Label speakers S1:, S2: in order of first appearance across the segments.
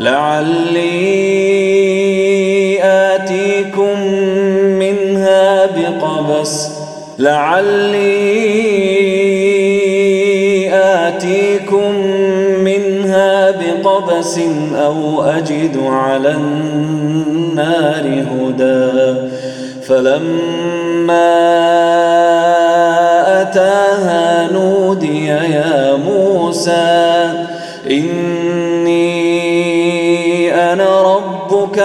S1: لعلي بقبس. لعلي آتيكم منها بقبس أو أجد على النار هدى. فلما أتاها نودي يا موسى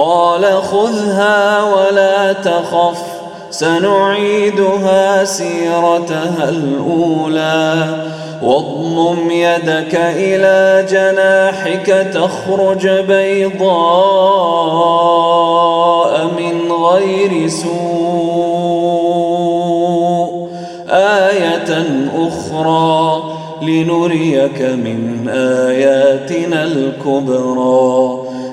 S1: قال خذها ولا تخف سنعيدها سيرتها الأولى. واضمم يدك إلى جناحك تخرج بيضاء من غير سوء. آية أخرى لنريك من آياتنا الكبرى.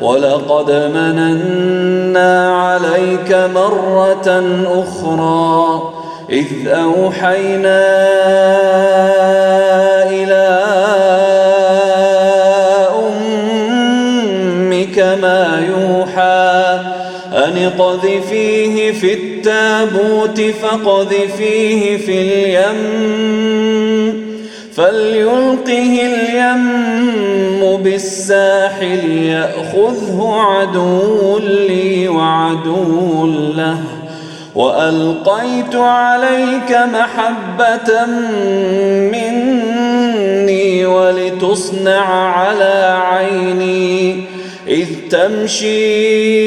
S1: ولقد مننا عليك مرة أخرى إذ أوحينا إلى أمك ما يوحى أن قذفيه في التابوت فقذفيه في اليم فليلقه اليم بالساحل يأخذه عدو لي وعدو له. وألقيت عليك محبة مني ولتصنع على عيني إذ تمشي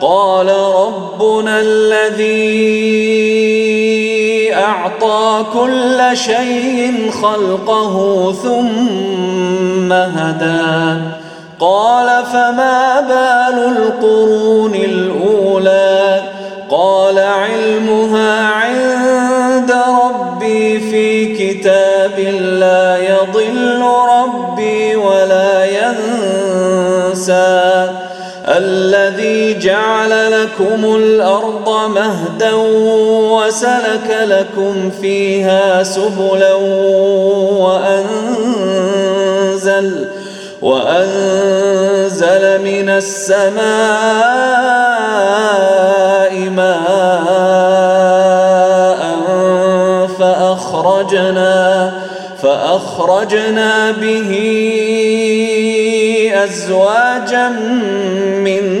S1: قال ربنا الذي أعطى كل شيء خلقه ثم هدى. قال فما بال القرون الأولى؟ قال علمها لكم الأرض مهدا وسلك لكم فيها سبلا وأنزل وأنزل من السماء ماء فأخرجنا فأخرجنا به أزواجا من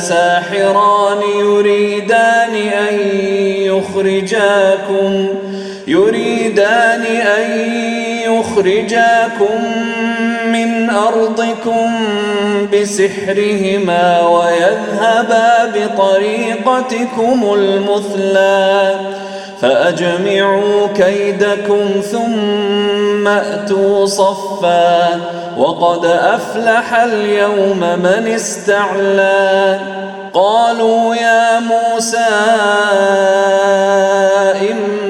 S1: هذان لساحران يريدان أن يخرجاكم يريدان أن يخرجاكم من أرضكم بسحرهما ويذهبا بطريقتكم المثلى فأجمعوا كيدكم ثم أتوا صفا. وقد أفلح اليوم من استعلى قالوا يا موسى إما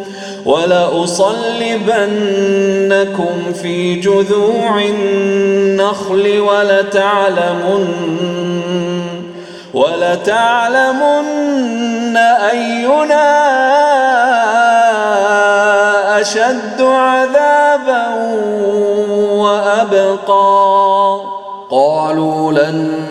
S1: ولأصلبنكم في جذوع النخل ولتعلمن ولتعلمن أينا أشد عذابا وأبقى. قالوا لن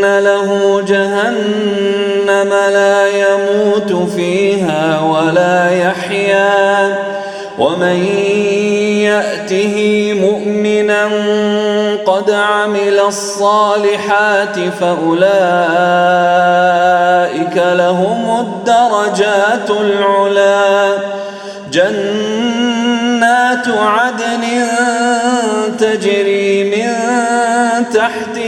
S1: له جهنم لا يموت فيها ولا يحيا ومن يأته مؤمنا قد عمل الصالحات فأولئك لهم الدرجات العلا جنات عدن تجري من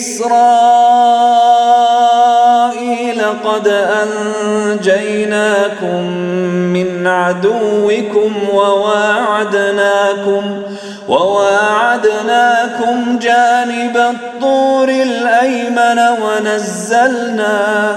S1: إسرائيل قد أنجيناكم من عدوكم وواعدناكم وواعدناكم جانب الطور الأيمن ونزلنا ونزلنا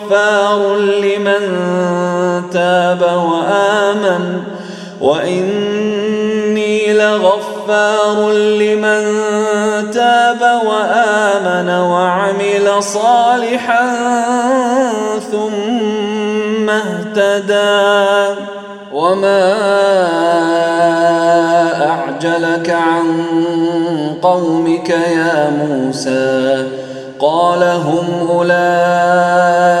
S1: لغفار لمن تاب وآمن وإني لغفار لمن تاب وآمن وعمل صالحا ثم اهتدى وما أعجلك عن قومك يا موسى قال هم أولئك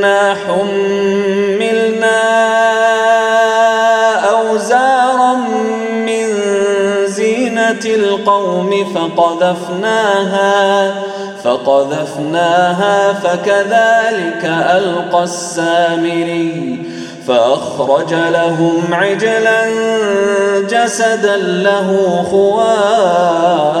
S1: ولكننا حملنا أوزارا من زينة القوم فقذفناها فقذفناها فكذلك ألقى السامري فأخرج لهم عجلا جسدا له خوار.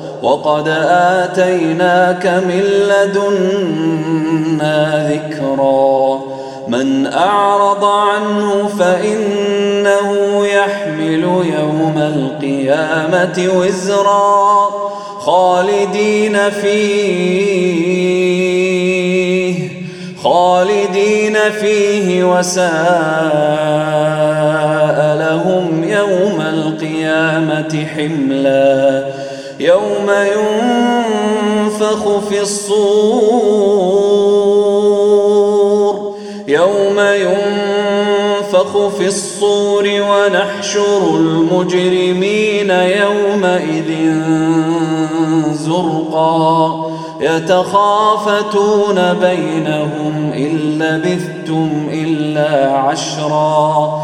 S1: وقد آتيناك من لدنا ذكرا. من أعرض عنه فإنه يحمل يوم القيامة وزرا. خالدين فيه خالدين فيه وساء لهم يوم القيامة حملا. يوم ينفخ في الصور يوم ينفخ في الصور ونحشر المجرمين يومئذ زرقا. يتخافتون بينهم إن لبثتم إلا عشرا.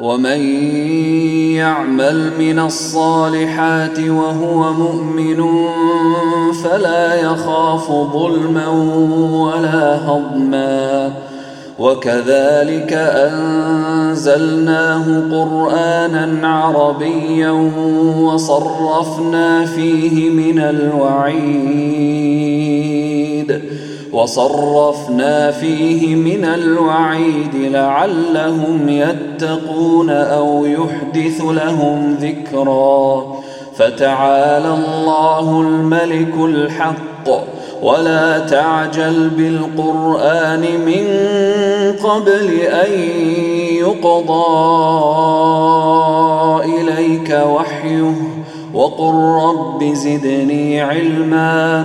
S1: ومن يعمل من الصالحات وهو مؤمن فلا يخاف ظلما ولا هضما. وكذلك أنزلناه قرآنا عربيا وصرفنا فيه من الوعيد. وصرفنا فيه من الوعيد لعلهم يتقون أو يحدث لهم ذكرا. فتعالى الله الملك الحق. ولا تعجل بالقرآن من قبل أن يقضى إليك وحيه. وقل رب زدني علما.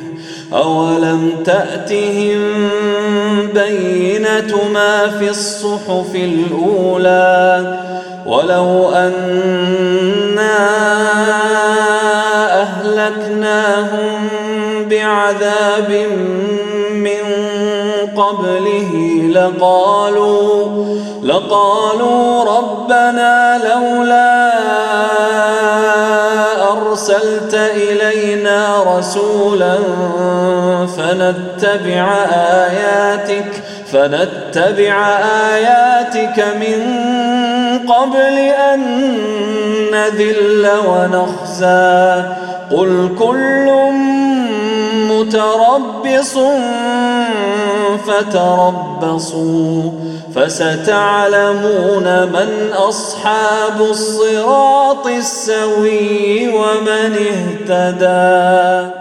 S1: أولم تأتهم بينة ما في الصحف الأولى ولو أنا أهلكناهم بعذاب من قبله لقالوا لقالوا ربنا لولا أرسلت إلينا رسولا فنتبع آياتك فنتبع آياتك من قبل أن نذل ونخزى. قل كل متربص فتربصوا فستعلمون من أصحاب الصراط السوي ومن اهتدى